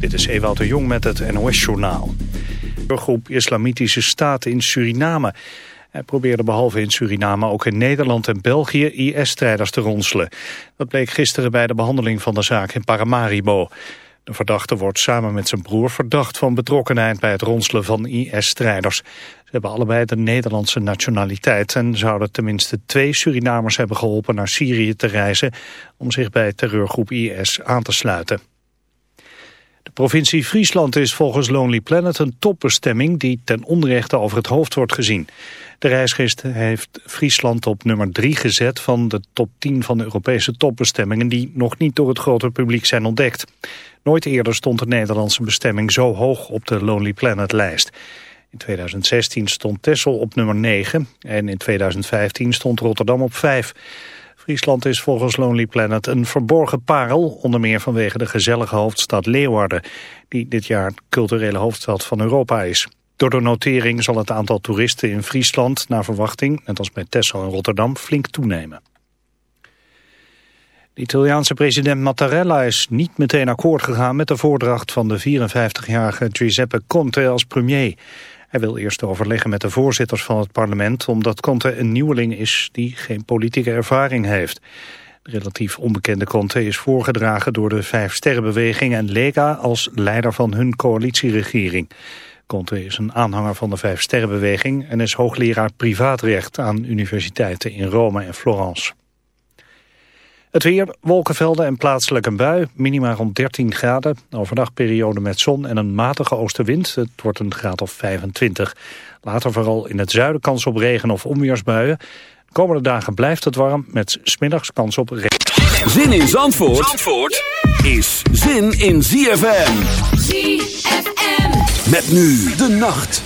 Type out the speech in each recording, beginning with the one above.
Dit is Ewout de Jong met het NOS-journaal. De groep Islamitische Staten in Suriname. Hij probeerde behalve in Suriname ook in Nederland en België IS-strijders te ronselen. Dat bleek gisteren bij de behandeling van de zaak in Paramaribo. De verdachte wordt samen met zijn broer verdacht van betrokkenheid bij het ronselen van IS-strijders. Ze hebben allebei de Nederlandse nationaliteit en zouden tenminste twee Surinamers hebben geholpen naar Syrië te reizen om zich bij terreurgroep IS aan te sluiten. Provincie Friesland is volgens Lonely Planet een topbestemming die ten onrechte over het hoofd wordt gezien. De reisgist heeft Friesland op nummer 3 gezet van de top 10 van de Europese topbestemmingen die nog niet door het grote publiek zijn ontdekt. Nooit eerder stond de Nederlandse bestemming zo hoog op de Lonely Planet lijst. In 2016 stond Texel op nummer 9 en in 2015 stond Rotterdam op 5. Friesland is volgens Lonely Planet een verborgen parel, onder meer vanwege de gezellige hoofdstad Leeuwarden, die dit jaar culturele hoofdstad van Europa is. Door de notering zal het aantal toeristen in Friesland naar verwachting, net als bij Texel en Rotterdam, flink toenemen. De Italiaanse president Mattarella is niet meteen akkoord gegaan met de voordracht van de 54-jarige Giuseppe Conte als premier. Hij wil eerst overleggen met de voorzitters van het parlement... omdat Conte een nieuweling is die geen politieke ervaring heeft. De relatief onbekende Conte is voorgedragen door de Vijf Sterrenbeweging en Lega... als leider van hun coalitieregering. Conte is een aanhanger van de Vijf Sterrenbeweging... en is hoogleraar privaatrecht aan universiteiten in Rome en Florence. Het weer, wolkenvelden en plaatselijk een bui, minima rond 13 graden. Overdag periode met zon en een matige oostenwind. Het wordt een graad of 25. Later vooral in het zuiden kans op regen of onweersbuien. De komende dagen blijft het warm met smiddags kans op regen. Zin in Zandvoort, Zandvoort is zin in ZFM. ZFM. Met nu de nacht.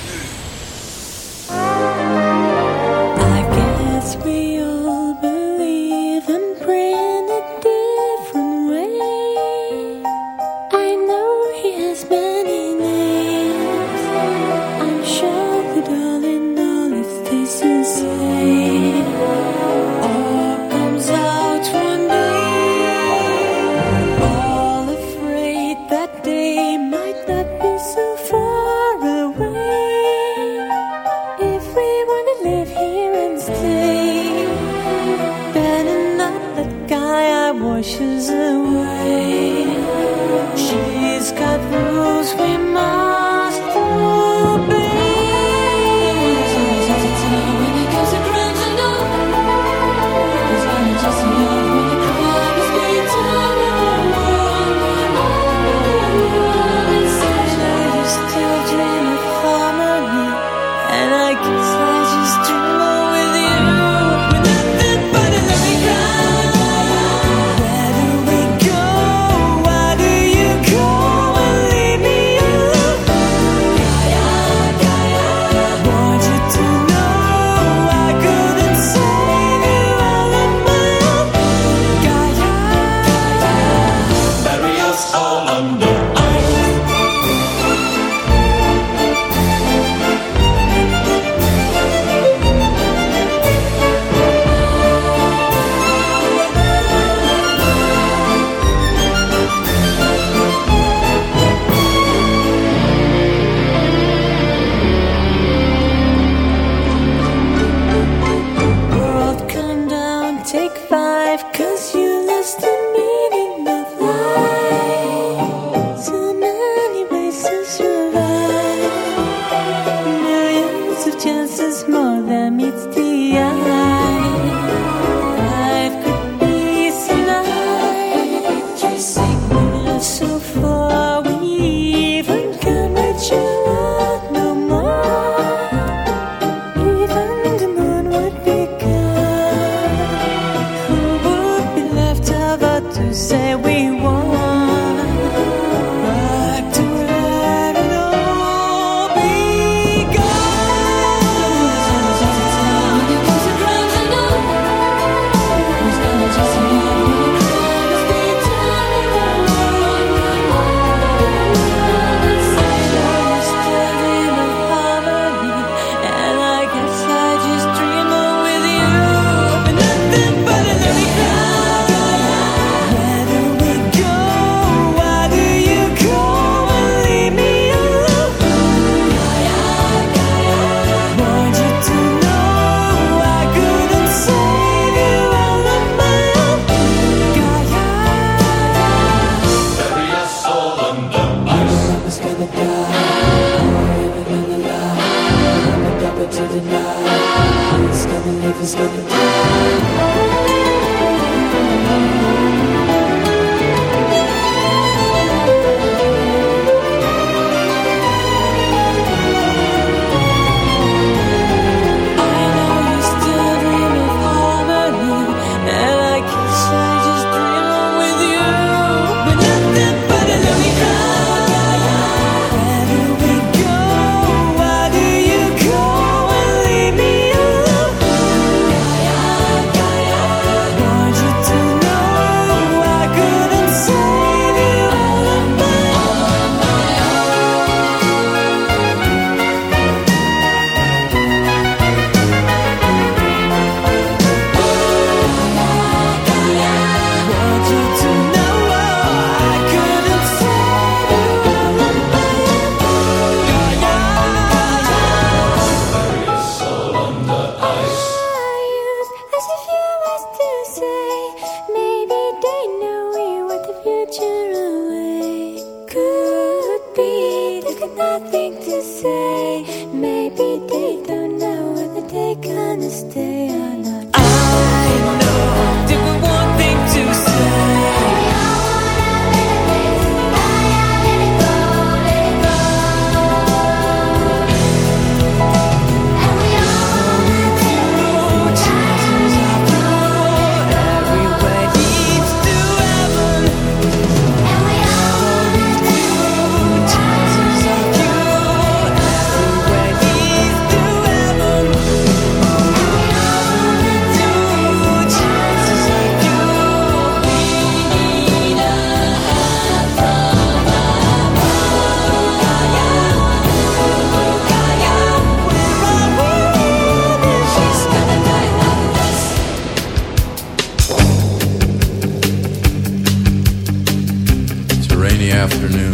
rainy afternoon,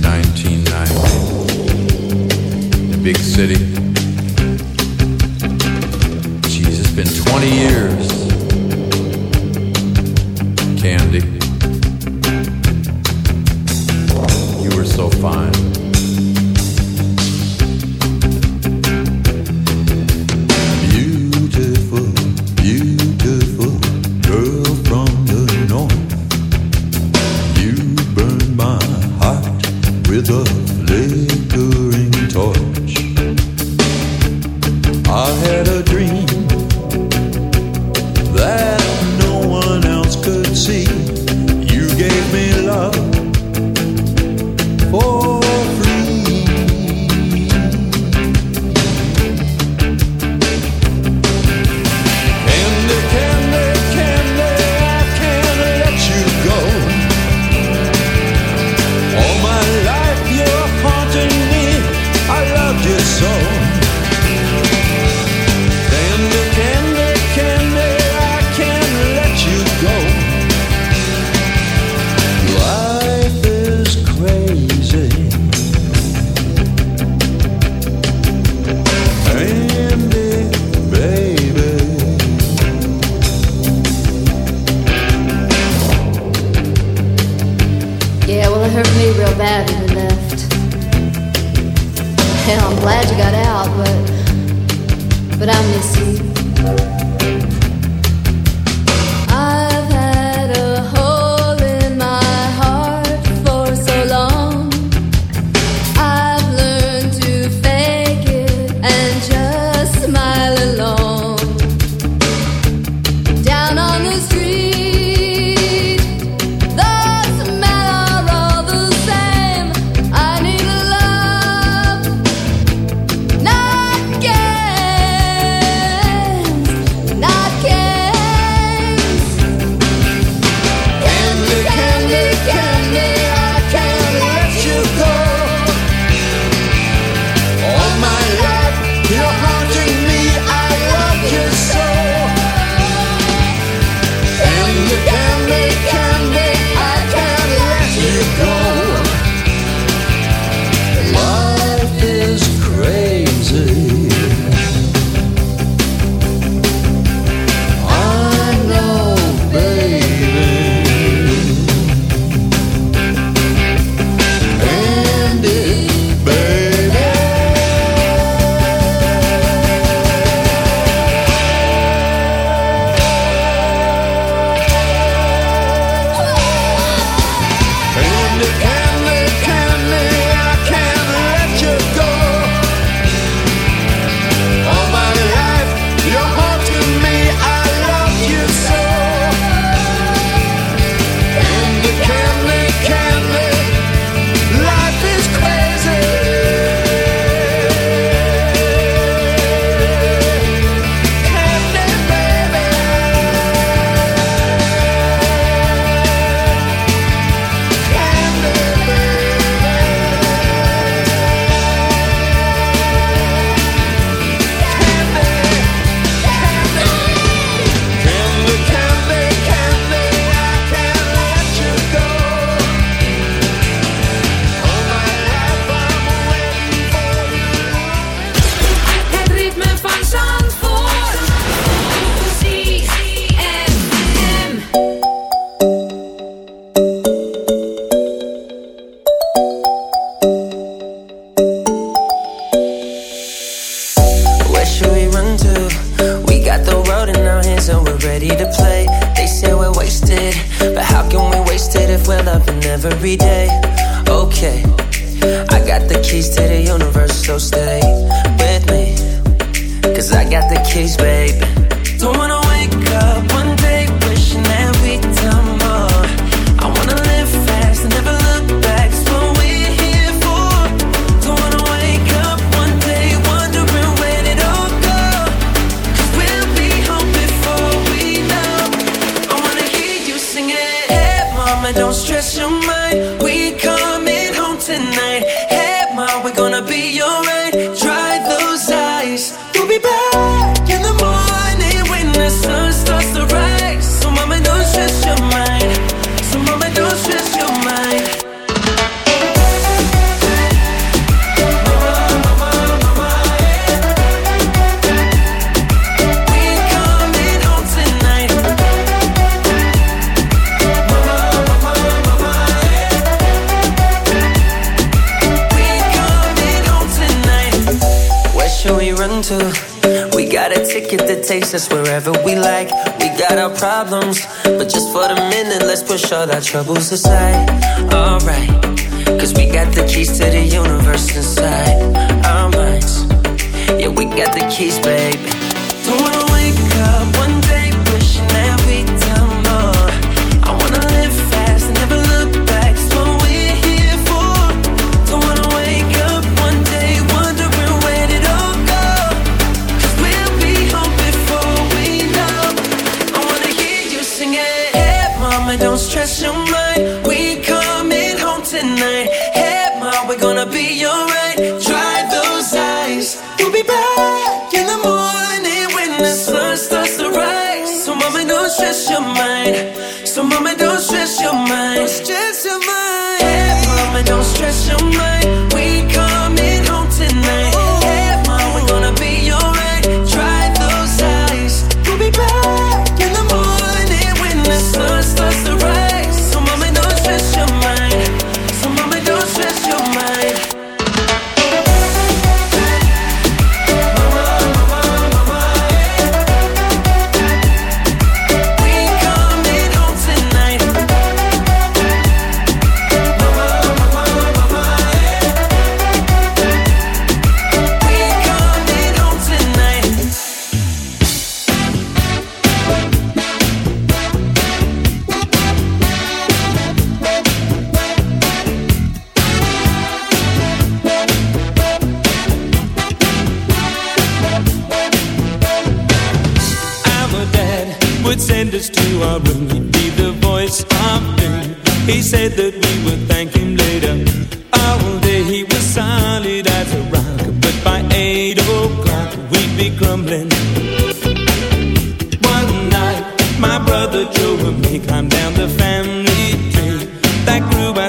1990, The big city. Jesus, it's been 20 years. Candy.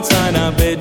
That grew outside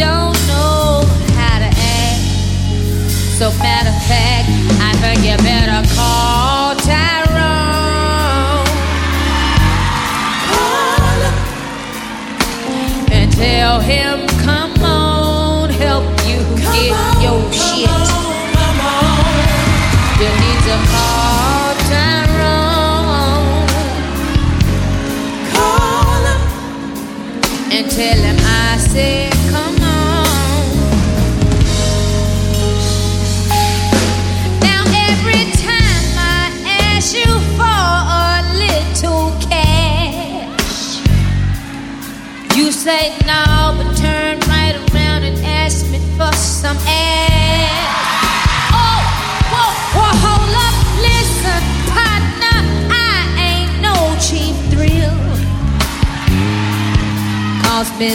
don't know how to act. So matter of fact, I think you better call Tyrone. Call him. and tell him, come on, help you come get on, your shit. On, come on. You need to call.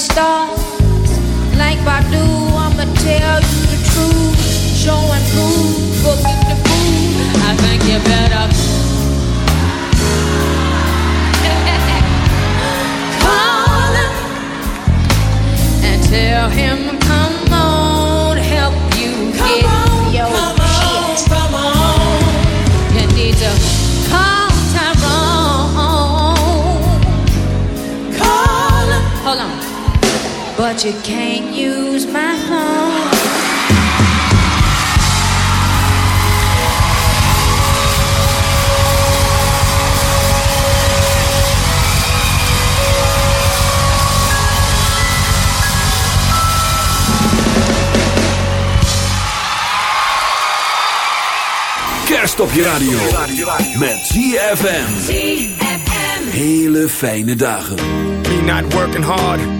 Stars. Like Badu, I'ma tell you the truth. Show and prove, booking the food. I think you better call him and tell him But you can't use my phone. Kerst op je radio. Met ZFM. Hele fijne dagen. Me not working hard.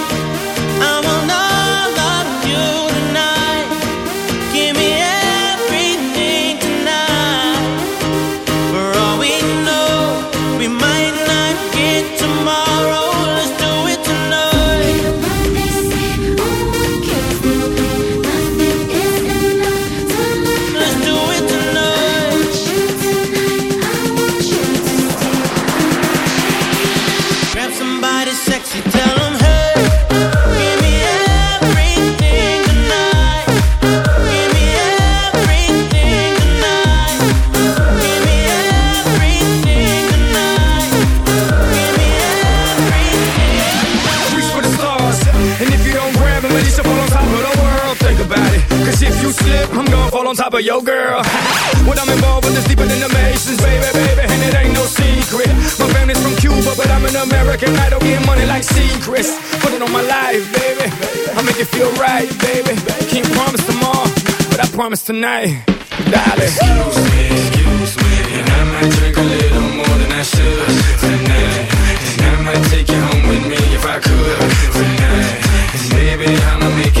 Promise tonight. Darling. Excuse me, excuse me. And I might drink a little more than I should tonight. And I might take you home with me if I could tonight. And baby, I'ma make